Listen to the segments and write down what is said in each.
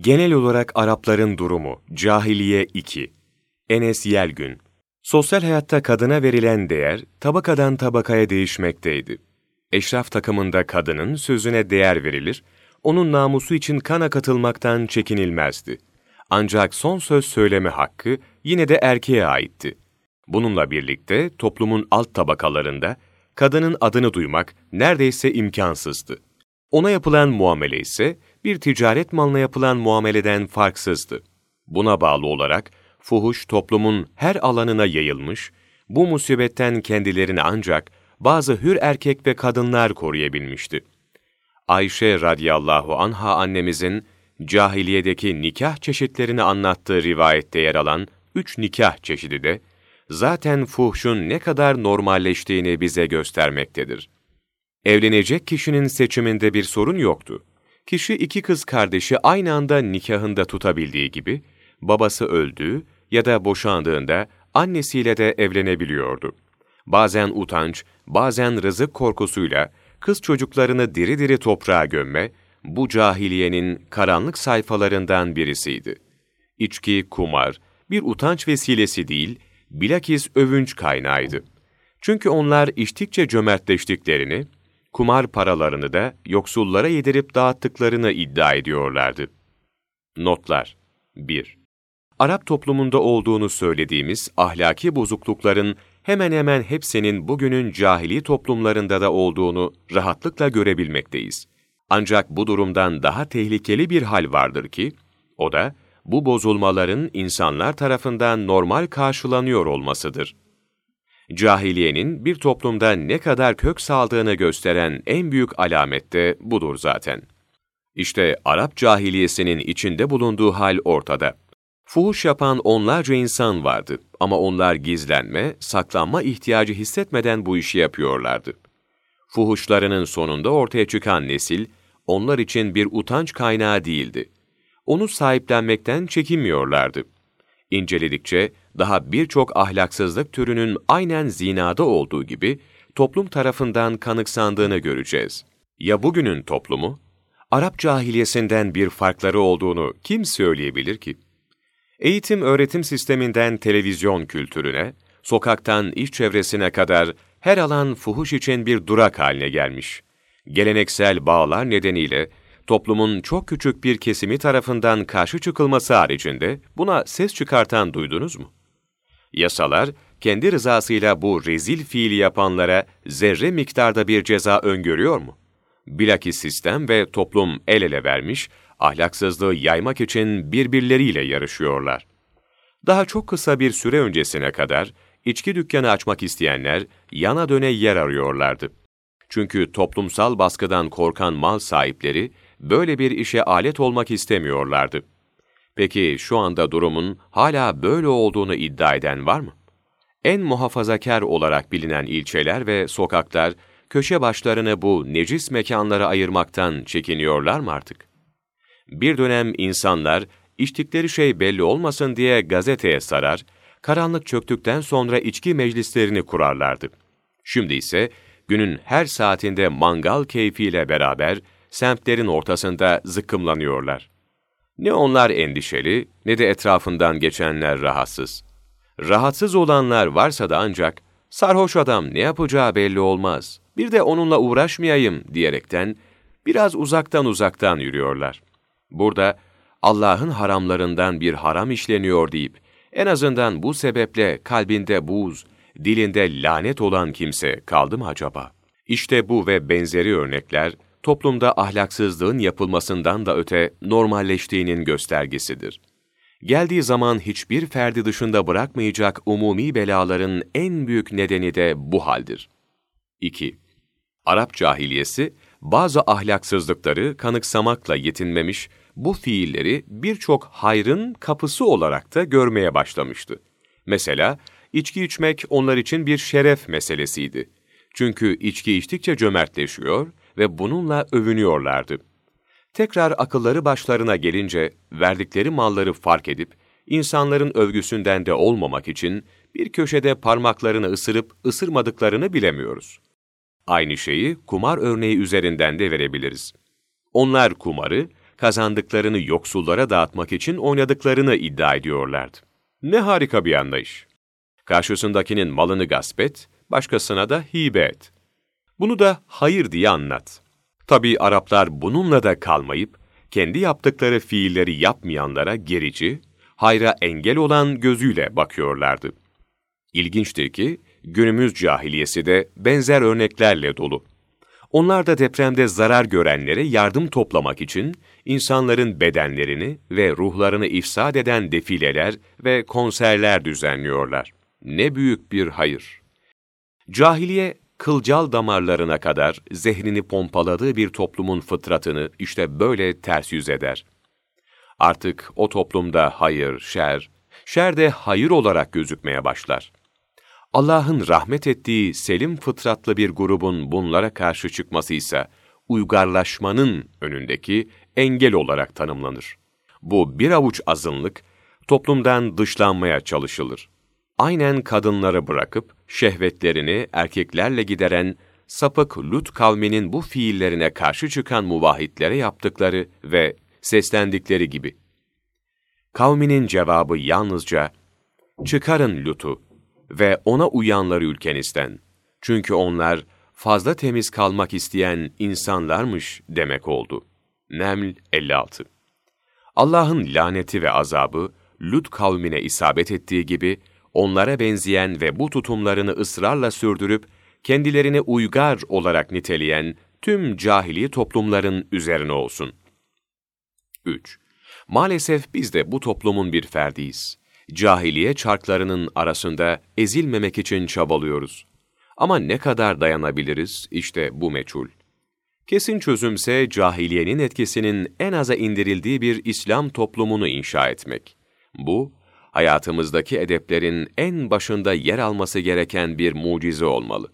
Genel olarak Arapların durumu, Cahiliye 2. Enes Yelgün Sosyal hayatta kadına verilen değer, tabakadan tabakaya değişmekteydi. Eşraf takımında kadının sözüne değer verilir, onun namusu için kana katılmaktan çekinilmezdi. Ancak son söz söyleme hakkı yine de erkeğe aitti. Bununla birlikte toplumun alt tabakalarında kadının adını duymak neredeyse imkansızdı. Ona yapılan muamele ise bir ticaret malına yapılan muameleden farksızdı. Buna bağlı olarak fuhuş toplumun her alanına yayılmış, bu musibetten kendilerini ancak bazı hür erkek ve kadınlar koruyabilmişti. Ayşe radıyallahu anha annemizin cahiliyedeki nikah çeşitlerini anlattığı rivayette yer alan üç nikah çeşidi de, zaten fuhşun ne kadar normalleştiğini bize göstermektedir. Evlenecek kişinin seçiminde bir sorun yoktu. Kişi iki kız kardeşi aynı anda nikahında tutabildiği gibi, babası öldüğü ya da boşandığında annesiyle de evlenebiliyordu. Bazen utanç, bazen rızık korkusuyla kız çocuklarını diri diri toprağa gömme, bu cahiliyenin karanlık sayfalarından birisiydi. İçki, kumar, bir utanç vesilesi değil, bilakis övünç kaynağıydı. Çünkü onlar içtikçe cömertleştiklerini, kumar paralarını da yoksullara yedirip dağıttıklarını iddia ediyorlardı. Notlar 1. Arap toplumunda olduğunu söylediğimiz ahlaki bozuklukların hemen hemen hepsinin bugünün cahili toplumlarında da olduğunu rahatlıkla görebilmekteyiz. Ancak bu durumdan daha tehlikeli bir hal vardır ki, o da bu bozulmaların insanlar tarafından normal karşılanıyor olmasıdır. Cahiliyenin bir toplumda ne kadar kök saldığını gösteren en büyük alamet de budur zaten. İşte Arap cahiliyesinin içinde bulunduğu hal ortada. Fuhuş yapan onlarca insan vardı ama onlar gizlenme, saklanma ihtiyacı hissetmeden bu işi yapıyorlardı. Fuhuşlarının sonunda ortaya çıkan nesil, onlar için bir utanç kaynağı değildi. Onu sahiplenmekten çekinmiyorlardı. İnceledikçe daha birçok ahlaksızlık türünün aynen zinada olduğu gibi toplum tarafından kanıksandığını göreceğiz. Ya bugünün toplumu? Arap cahiliyesinden bir farkları olduğunu kim söyleyebilir ki? Eğitim öğretim sisteminden televizyon kültürüne, sokaktan iş çevresine kadar her alan fuhuş için bir durak haline gelmiş. Geleneksel bağlar nedeniyle toplumun çok küçük bir kesimi tarafından karşı çıkılması haricinde buna ses çıkartan duydunuz mu? Yasalar, kendi rızasıyla bu rezil fiili yapanlara zerre miktarda bir ceza öngörüyor mu? Bilakis sistem ve toplum el ele vermiş, ahlaksızlığı yaymak için birbirleriyle yarışıyorlar. Daha çok kısa bir süre öncesine kadar içki dükkanı açmak isteyenler yana döne yer arıyorlardı. Çünkü toplumsal baskıdan korkan mal sahipleri böyle bir işe alet olmak istemiyorlardı. Peki şu anda durumun hala böyle olduğunu iddia eden var mı? En muhafazakar olarak bilinen ilçeler ve sokaklar köşe başlarını bu necis mekanlara ayırmaktan çekiniyorlar mı artık? Bir dönem insanlar içtikleri şey belli olmasın diye gazeteye sarar, karanlık çöktükten sonra içki meclislerini kurarlardı. Şimdi ise günün her saatinde mangal keyfiyle beraber semtlerin ortasında zıkkımlanıyorlar. Ne onlar endişeli ne de etrafından geçenler rahatsız. Rahatsız olanlar varsa da ancak sarhoş adam ne yapacağı belli olmaz. Bir de onunla uğraşmayayım diyerekten biraz uzaktan uzaktan yürüyorlar. Burada Allah'ın haramlarından bir haram işleniyor deyip en azından bu sebeple kalbinde buz, dilinde lanet olan kimse kaldı mı acaba? İşte bu ve benzeri örnekler toplumda ahlaksızlığın yapılmasından da öte normalleştiğinin göstergesidir. Geldiği zaman hiçbir ferdi dışında bırakmayacak umumi belaların en büyük nedeni de bu haldir. 2. Arap cahiliyesi, bazı ahlaksızlıkları kanıksamakla yetinmemiş, bu fiilleri birçok hayrın kapısı olarak da görmeye başlamıştı. Mesela, içki içmek onlar için bir şeref meselesiydi. Çünkü içki içtikçe cömertleşiyor ve bununla övünüyorlardı. Tekrar akılları başlarına gelince verdikleri malları fark edip, insanların övgüsünden de olmamak için bir köşede parmaklarını ısırıp ısırmadıklarını bilemiyoruz. Aynı şeyi kumar örneği üzerinden de verebiliriz. Onlar kumarı, kazandıklarını yoksullara dağıtmak için oynadıklarını iddia ediyorlardı. Ne harika bir anlayış. Karşısındakinin malını gasp et, başkasına da hibe et. Bunu da hayır diye anlat. Tabi Araplar bununla da kalmayıp, kendi yaptıkları fiilleri yapmayanlara gerici, hayra engel olan gözüyle bakıyorlardı. İlginçtir ki, günümüz cahiliyesi de benzer örneklerle dolu. Onlar da depremde zarar görenlere yardım toplamak için insanların bedenlerini ve ruhlarını ifsad eden defileler ve konserler düzenliyorlar. Ne büyük bir hayır. Cahiliye, kılcal damarlarına kadar zehrini pompaladığı bir toplumun fıtratını işte böyle ters yüz eder. Artık o toplumda hayır, şer, şer de hayır olarak gözükmeye başlar. Allah'ın rahmet ettiği selim fıtratlı bir grubun bunlara karşı çıkması ise uygarlaşmanın önündeki engel olarak tanımlanır. Bu bir avuç azınlık toplumdan dışlanmaya çalışılır. Aynen kadınları bırakıp şehvetlerini erkeklerle gideren sapık Lut kavminin bu fiillerine karşı çıkan muvahitlere yaptıkları ve seslendikleri gibi. Kavminin cevabı yalnızca, çıkarın Lut'u ve ona uyanları ülkenizden. Çünkü onlar fazla temiz kalmak isteyen insanlarmış demek oldu. Neml 56 Allah'ın laneti ve azabı, Lut kavmine isabet ettiği gibi, onlara benzeyen ve bu tutumlarını ısrarla sürdürüp, kendilerini uygar olarak niteleyen tüm cahili toplumların üzerine olsun. 3. Maalesef biz de bu toplumun bir ferdiyiz. Cahiliye çarklarının arasında ezilmemek için çabalıyoruz. Ama ne kadar dayanabiliriz işte bu meçhul. Kesin çözümse cahiliyenin etkisinin en aza indirildiği bir İslam toplumunu inşa etmek. Bu, hayatımızdaki edeplerin en başında yer alması gereken bir mucize olmalı.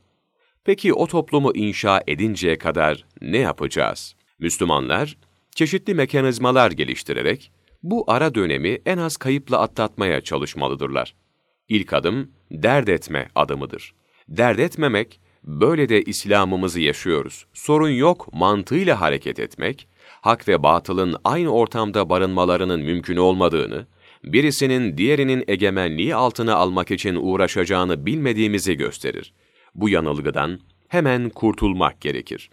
Peki o toplumu inşa edinceye kadar ne yapacağız? Müslümanlar, çeşitli mekanizmalar geliştirerek, bu ara dönemi en az kayıpla atlatmaya çalışmalıdırlar. İlk adım, dert etme adımıdır. Dert etmemek, böyle de İslam'ımızı yaşıyoruz. Sorun yok mantığıyla hareket etmek, hak ve batılın aynı ortamda barınmalarının mümkün olmadığını, birisinin diğerinin egemenliği altına almak için uğraşacağını bilmediğimizi gösterir. Bu yanılgıdan hemen kurtulmak gerekir.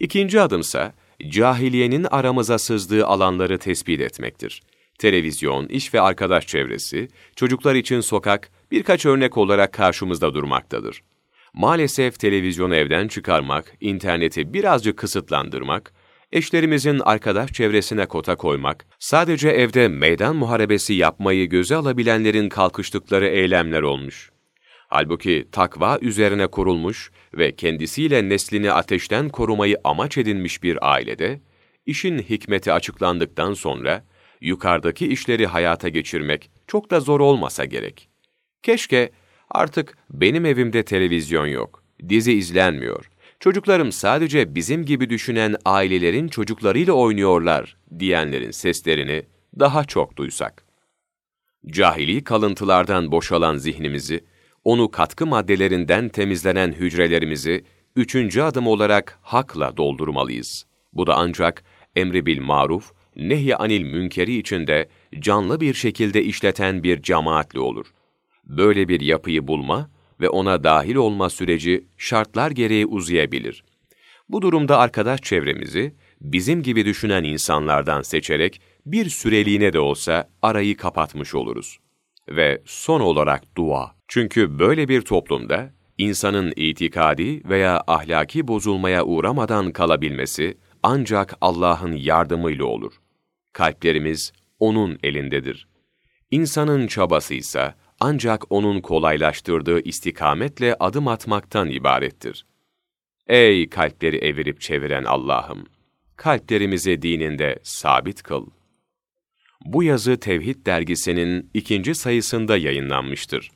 İkinci adımsa, cahiliyenin aramıza sızdığı alanları tespit etmektir. Televizyon, iş ve arkadaş çevresi, çocuklar için sokak birkaç örnek olarak karşımızda durmaktadır. Maalesef televizyonu evden çıkarmak, interneti birazcık kısıtlandırmak, eşlerimizin arkadaş çevresine kota koymak, sadece evde meydan muharebesi yapmayı göze alabilenlerin kalkıştıkları eylemler olmuş. Halbuki takva üzerine kurulmuş ve kendisiyle neslini ateşten korumayı amaç edinmiş bir ailede, işin hikmeti açıklandıktan sonra, yukarıdaki işleri hayata geçirmek çok da zor olmasa gerek. Keşke artık benim evimde televizyon yok, dizi izlenmiyor, çocuklarım sadece bizim gibi düşünen ailelerin çocuklarıyla oynuyorlar diyenlerin seslerini daha çok duysak. Cahili kalıntılardan boşalan zihnimizi, onu katkı maddelerinden temizlenen hücrelerimizi üçüncü adım olarak hakla doldurmalıyız. Bu da ancak emri bil maruf, nehy anil münkeri içinde canlı bir şekilde işleten bir cemaatle olur. Böyle bir yapıyı bulma ve ona dahil olma süreci şartlar gereği uzayabilir. Bu durumda arkadaş çevremizi bizim gibi düşünen insanlardan seçerek bir süreliğine de olsa arayı kapatmış oluruz. Ve son olarak dua. Çünkü böyle bir toplumda insanın itikadi veya ahlaki bozulmaya uğramadan kalabilmesi ancak Allah'ın yardımıyla olur. Kalplerimiz O'nun elindedir. İnsanın çabası ise ancak O'nun kolaylaştırdığı istikametle adım atmaktan ibarettir. Ey kalpleri evirip çeviren Allah'ım! Kalplerimizi dininde sabit kıl. Bu yazı Tevhid dergisinin ikinci sayısında yayınlanmıştır.